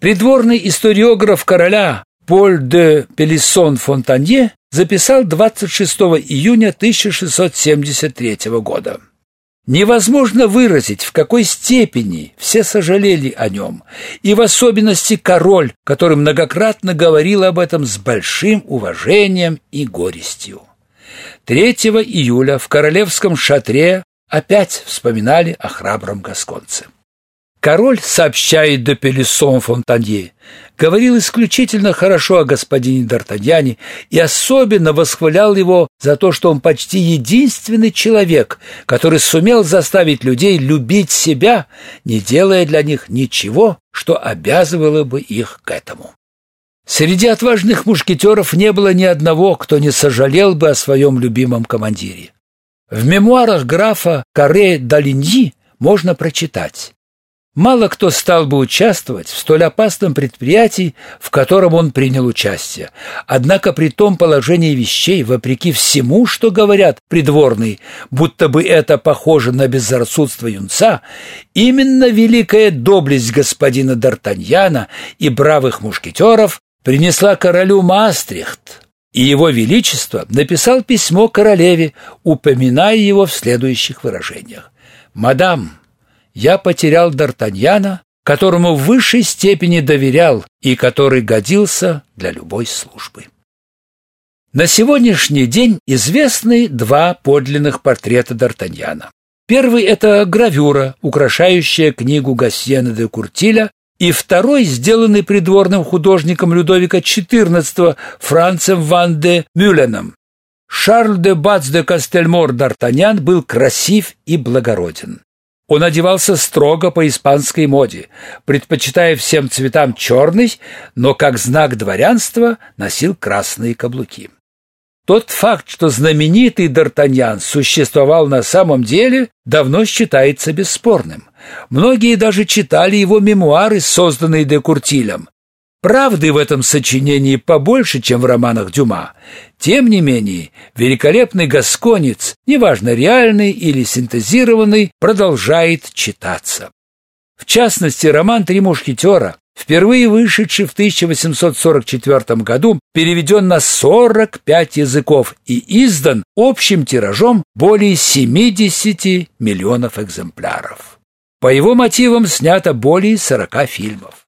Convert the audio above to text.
Придворный историограф короля Поль де Пелисон Фонтанье записал 26 июня 1673 года. Невозможно выразить, в какой степени все сожалели о нем, и в особенности король, который многократно говорил об этом с большим уважением и горестью. 3 июля в королевском шатре опять вспоминали о храбром гасконце. Король, сообщает де Пелессон Фонтанье, говорил исключительно хорошо о господине Д'Артаньяне и особенно восхвалял его за то, что он почти единственный человек, который сумел заставить людей любить себя, не делая для них ничего, что обязывало бы их к этому. Среди отважных мушкетеров не было ни одного, кто не сожалел бы о своем любимом командире. В мемуарах графа Каре Далиньи можно прочитать Мало кто стал бы участвовать в столь опасном предприятии, в котором он принял участие. Однако при том положении вещей, вопреки всему, что говорят придворные, будто бы это похоже на безрассудство юнца, именно великая доблесть господина Д'Артаньяна и бравых мушкетеров принесла королю Маастрихт, и его величество написал письмо королеве, упоминая его в следующих выражениях. «Мадам, я потерял Д'Артаньяна, которому в высшей степени доверял и который годился для любой службы. На сегодняшний день известны два подлинных портрета Д'Артаньяна. Первый – это гравюра, украшающая книгу Гассиена де Куртиля, и второй, сделанный придворным художником Людовика XIV Францем ван де Мюленом. Шарль де Бац де Кастельмор Д'Артаньян был красив и благороден. Он одевался строго по испанской моде, предпочитая всем цветам черный, но как знак дворянства носил красные каблуки. Тот факт, что знаменитый Д'Артаньян существовал на самом деле, давно считается бесспорным. Многие даже читали его мемуары, созданные де Куртилем, Правды в этом сочинении побольше, чем в романах Дюма. Тем не менее, великолепный гасконец, неважно реальный или синтезированный, продолжает читаться. В частности, роман «Три мушкетера», впервые вышедший в 1844 году, переведен на 45 языков и издан общим тиражом более 70 миллионов экземпляров. По его мотивам снято более 40 фильмов.